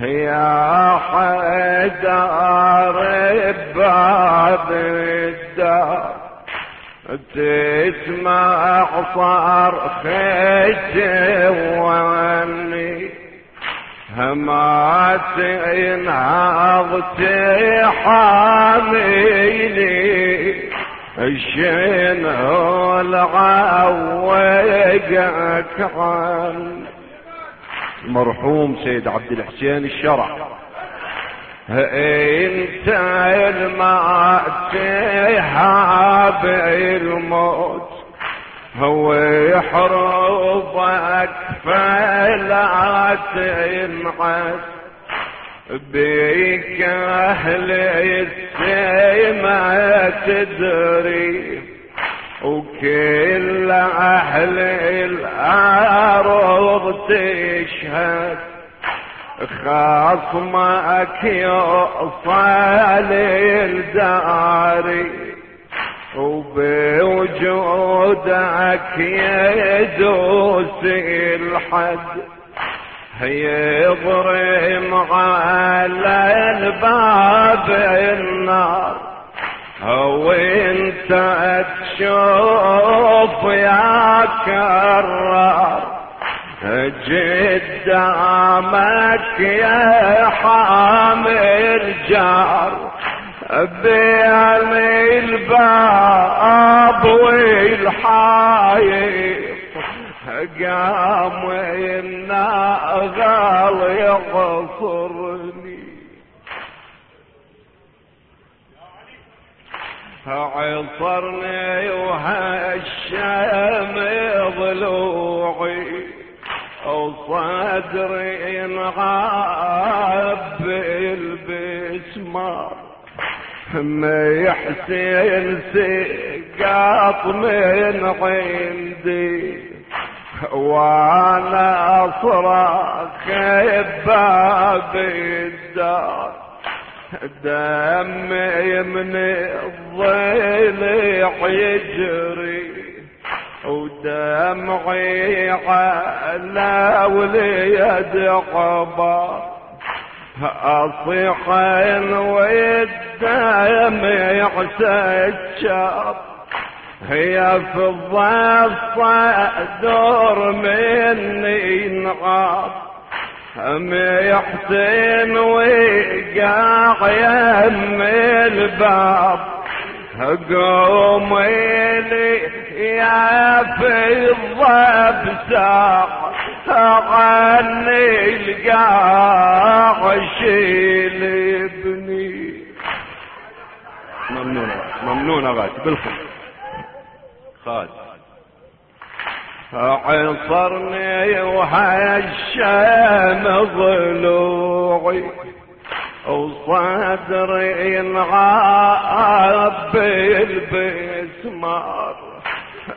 يا حيدر باب الدار تسمع صار خيج واني. همات ينهض تحاميني. الشنو العوقك عني المرحوم سيد عبد الحسين الشرع. انت الماء تهاب الموت هو يحرضك فلا تنعس بيك أهل السيما تدري وكل أهل الأرض تشهد. خصمك يوصل الداري وبوجودك يدوس الحد. يضرم على الباب النار. وانت تشوف يا كرار قدامك يا حامل جار. بين الباب والحايط قام الناغل يغصرني عصرني وهالشام ضلوعي وصدري انغاب بالبسمار ما يحسن سقاط من عندي وأنا أصرخ باب الدار. دمي من الضلع يجري ودمعي على وليد قبر اصيح والدم يعسى هي في الضفة دور مني نغاب هم يحسن وقاع يم الباب. قوم لي يا في الضب ساق عني القاع شيل ابني ممنون ممنون غادي بالخير. خالد. عصرني وهالشام ضلوعي. وصدري انغاب بالبسمار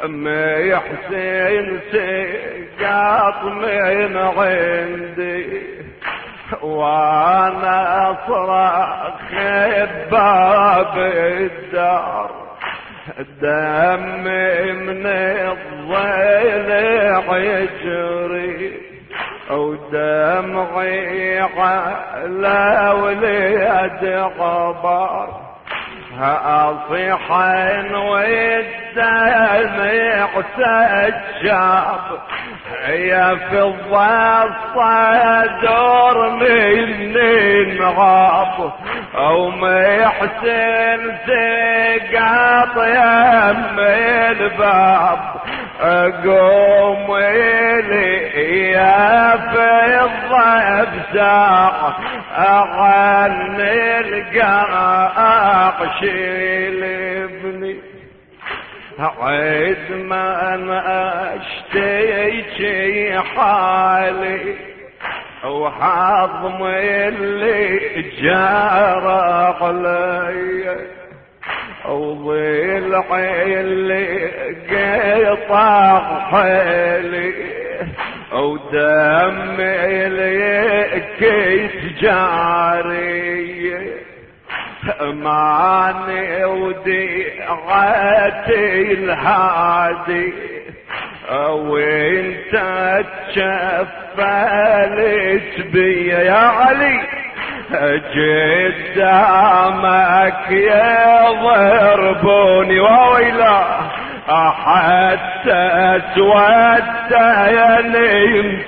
ما يحسن سقاط من عندي. وأنا اصرخ باب الدار دمي من الضلع يجري ودمعي على وليد قبر. اصيحا والدمع سجاب يا في الضفة دور مني غاب أو ما يحسن سقاط يم الباب قوم لي يا في الضيف ساق أغني القاق شيل ابني. عيد ما أنا اشتكي حالي. وحظم اللي جار علي. وضلعي اللي قطع حيلي ودمي اللي كيت جاري. ماني وديعتي الهادي وانت تشفلت بي يا علي؟ قدامك يضربوني وويلا حتى أسود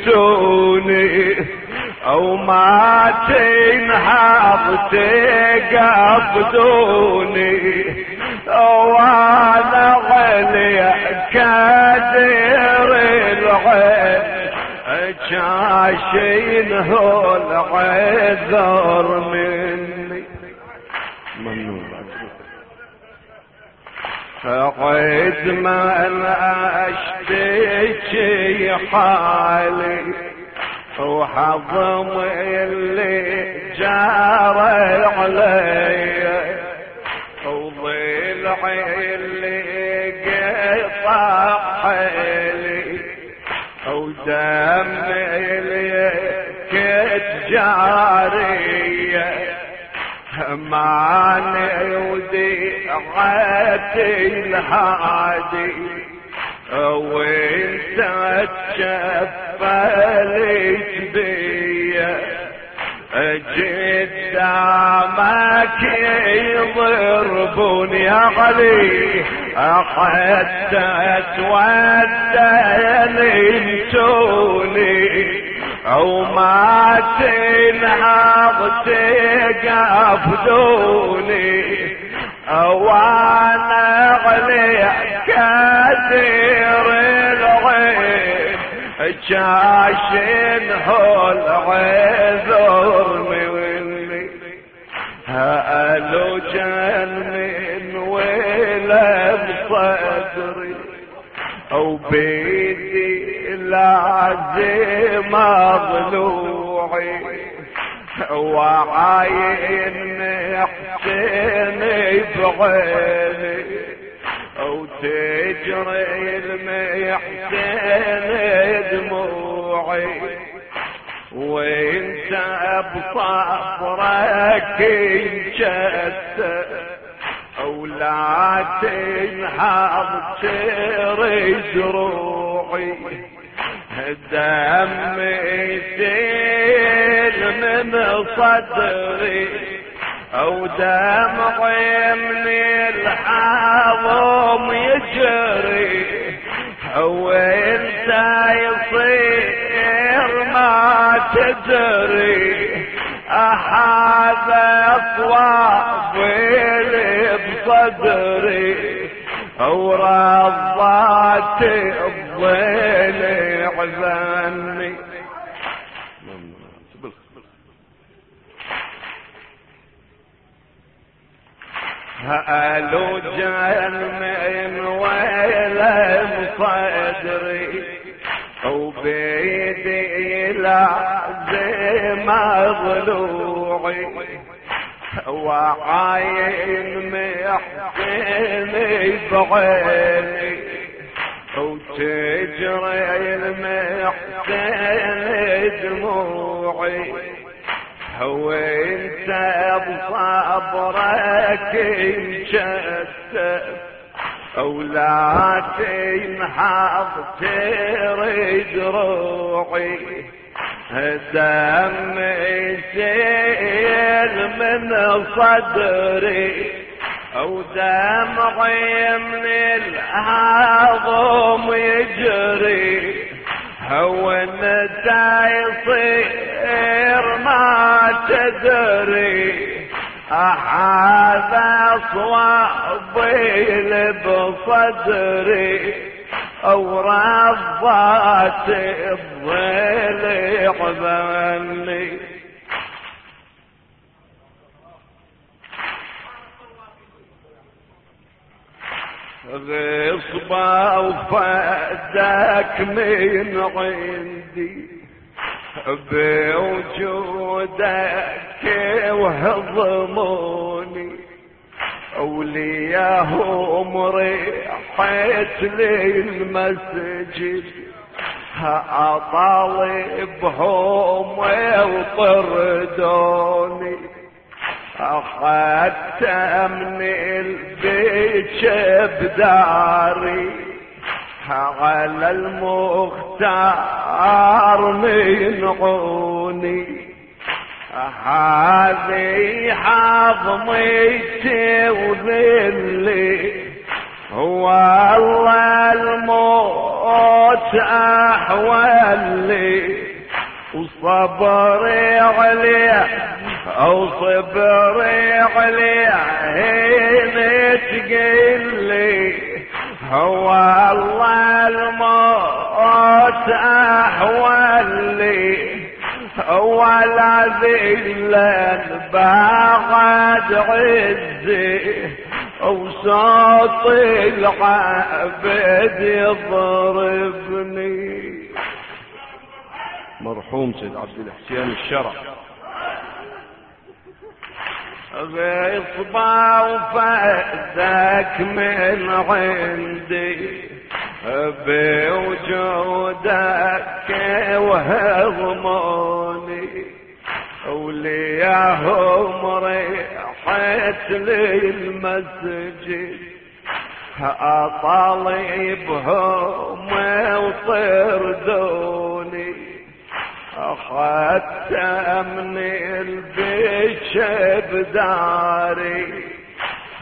ينيمتوني أو ما تنهض تقبضوني وأنا غلي كدير العين جاشين هو العذر مني. ممنون فقيت من اشتكي حالي وحظم اللي جار علي. وضلعي اللي قطع حيلي. ودمي اللي كت جاريه ماني وديعتي الهادي. وانت تشفلت بيا قدامك يضربوني يا علي حتى توديني أو ما تنهض تقفدوني أو أنا اغلي كثير العين جاشن هو العذر مني. هالو جن من ولد صدري؟ أو بيدي لازم ضلوعي وعاين حسيني بعيني أو تجري المحسن دموعي وانت بصبرك انشدت أو لا تنهض تري دروعي دمي سيل من صدري أو دمعي من الحظم يجري. أو إنت يصير ما تدري. احد اطوابي بصدري أو رضات الظل عزني هألو جنن ويلم صدري وبيدي لازم ضلوعي وعاين محسني بعيني. وتجري المحسن دموعي. هو انت بصبرك مشتت أو لا تنحض تريد روعي. دم سيل من صدري. أو دمعي من الهضم يجري هو انت يصير ما تدري احد اصوابي بصدري أو رضات الضلع ظني غصبة وفدك من عندي بوجودك وهضموني. اولياهم ريحت للمسجد اطالبهم وطردوني. أخذت من البيت بداري على المختار من عوني. هذه حظمتي وذلي هو الله الموت أحولي. وصبري عليه أو صبري عليه هنا تقلي هو الله الموت أحولي. ولا ذلا بعد عزي. وصوت العبد يضربني. مرحوم سيد عبد الحسين الشرع بإصبع وفأدك من عندي بوجودك وهضموني ولياهم ريحت للمسجد أطالبهم وطردوني أخذت من البيت بداري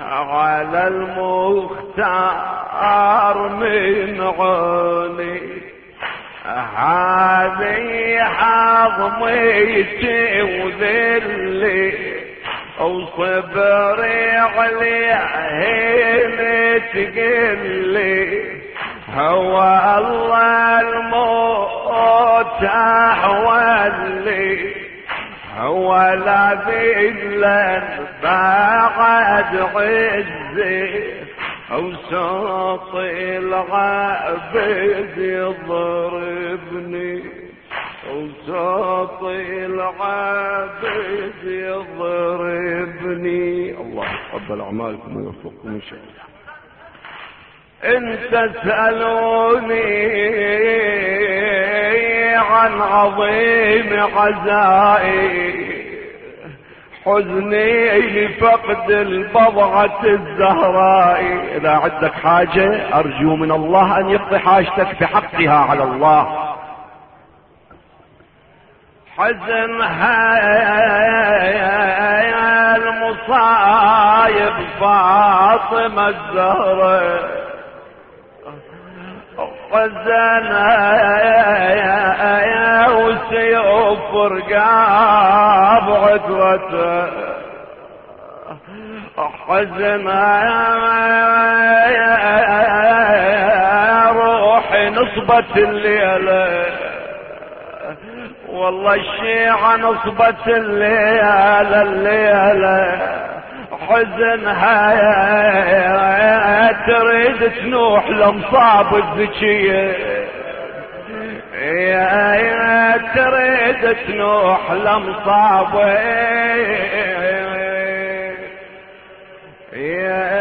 على المختار من عوني. هذه عظمتي وذلي وصبري عليه تقلي. هو الله الموت احولي ولا ذلا بعد عزي وصوت العبد يضربني وصوت العبد يضربني. الله يتقبل اعمالكم ويوفقكم إن شاء الله. ان تسألوني عن عظيم عزائي. حزني لفقد البضعة الزهراء. إذا عندك حاجة أرجو من الله أن يقضي حاجتك بحقها على الله. حزن هاي المصايب فاطمة الزهراء يا وسيوف رقاب عدوته حزن روحي نصبت الليلة. والله الشيعة نصبت الليلة الليلة. حزنها تريد تنوح لمصاب الذكية يا يا تريد تنوح لمصاب يا